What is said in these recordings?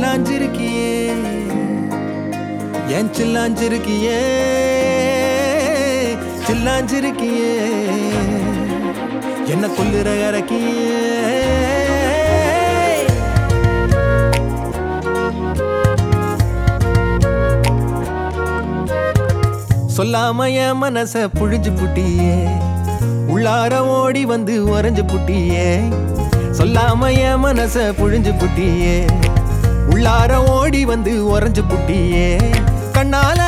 சில்லாஞ்சிருக்கியே. என் சில்லாஞ்சிருக்கியே? சில்லாஞ்சிருக்கியே. என்ன கொல்லுற இறக்கியே? சொல்லாம என் மனச புழிஞ்சு புட்டியே. உள்ளார ஓடி வந்து உறைஞ்சு புட்டியே. சொல்லாம என் மனச புழிஞ்சு புட்டியே. உள்ளார ஓடி வந்து உறைஞ்சு புட்டியே. கண்ணால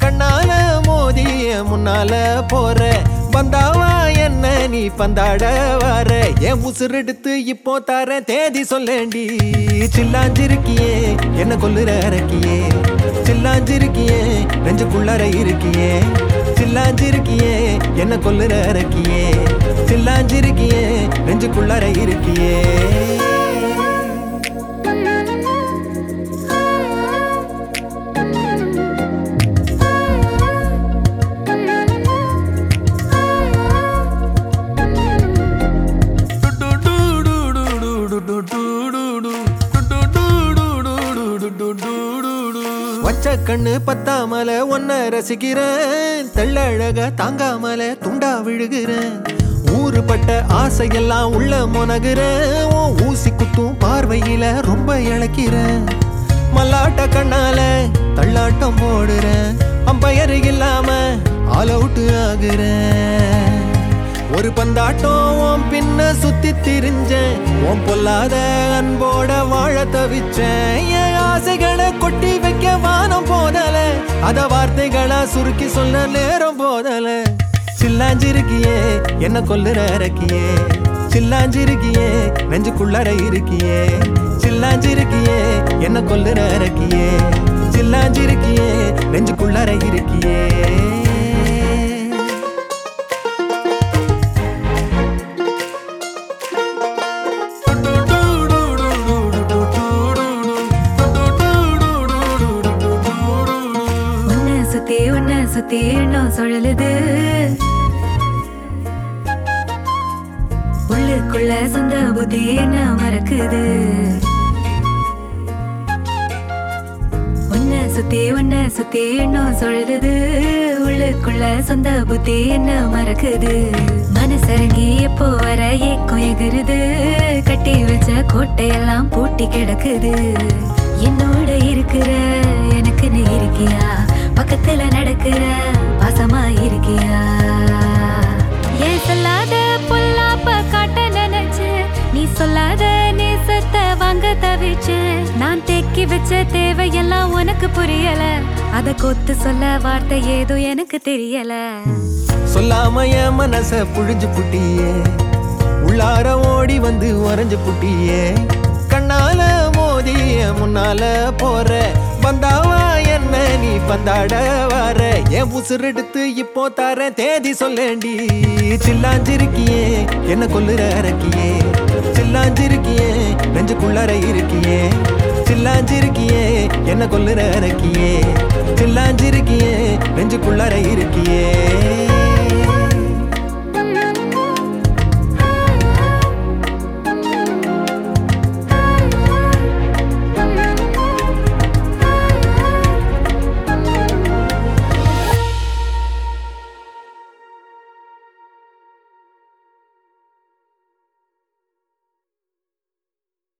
கண்ணால மோதிய முன்னால போற. வந்தாவா என்ன நீ பந்தாட வர? என் உசுரெடுத்து இப்போ தர தேதி சொல்லேண்டி. சில்லாஞ்சிருக்கியே என்ன கொல்லுற இறக்கியே. சில்லாஞ்சிருக்கியே நெஞ்சுக்குள்ளற இருக்கியே. சில்லாஞ்சிருக்கியே என்ன கொல்லுற இறக்கியே. சில்லாஞ்சிருக்கியே நெஞ்சுக்குள்ளற இருக்கியே. வச்ச கண்ணு பத்தாமல ஒன்ன ரசிக்கிறேன். தெள்ளழக தாங்காமல துண்டா விழுகிறேன். ஊறுபட்ட ஆசையெல்லாம் உள்ள முனகுறேன். ஊசி குத்தும் பார்வையில ரொம்ப இழக்கிறேன். மல்லாட்ட கண்ணால தள்ளாட்டம் போடுறேன். அம்பயரு இல்லாம ஆல் அவுட் ஆகுறேன். ஒரு பந்தாட்டம் உன் பின்ன சுத்தி திரிஞ்சேன். ஓம் பொல்லாத அன்போட வாழ தவிச்சேன். என் ஆசைகளை கொட்டி வைக்க வானம் போதல. அத வார்த்தைகளா சுருக்கி சொல்ல நேரம் போதல. சில்லாஞ்சிருக்கியே என்ன கொல்லுற இறக்கியே. சில்லாஞ்சிருக்கியே நெஞ்சுக்குள்ளற இருக்கியே. சில்லாஞ்சிருக்கியே என்ன கொல்லுற இறக்கியே. சுத்தி சுத்தி எண்ணம் சுழலுது. உள்ளுக்குள்ள சொந்த புத்தி என்ன மறக்குது. உன்ன சுத்தி உன்ன சுத்தி எண்ணம் சுழலுது. உள்ளுக்குள்ள சொந்த புத்தி என்ன மறக்குது. மனசரங்கி எப்போ வர ஏக்கம் எகுருது. கட்டி வச்ச கோட்டையெல்லாம் பூட்டி கிடக்குது. என்னோட இருக்கிற எனக்கு நீ இருக்கியா? நேசத்தை தவிச்சேன் நான் தேக்கி வச்ச தேவையெல்லாம் உனக்கு புரியல. அத கொத்து சொல்ல வார்த்தை ஏதோ எனக்கு தெரியல. சொல்லாம என் மனச புழிஞ்சு புட்டியே. உள்ளார ஓடி வந்து வரைஞ்சு புட்டியே. கண்ணால மோதிய முன்னால போற. வந்தாவா என்ன நீ பந்தாட வர. என் உசுரெடுத்து இப்போ தர தேதி சொல்லேண்டி. சில்லாஞ்சிருக்கியே என்ன கொல்லுற அரக்கியே. சில்லாஞ்சிருக்கியே நெஞ்சுக்குள்ளார இருக்கியே சில்லாஞ்சிருக்கியே என்ன கொல்லுற இறக்கியே சில்லாஞ்சிருக்கியே நெஞ்சுக்குள்ளார இருக்கியே.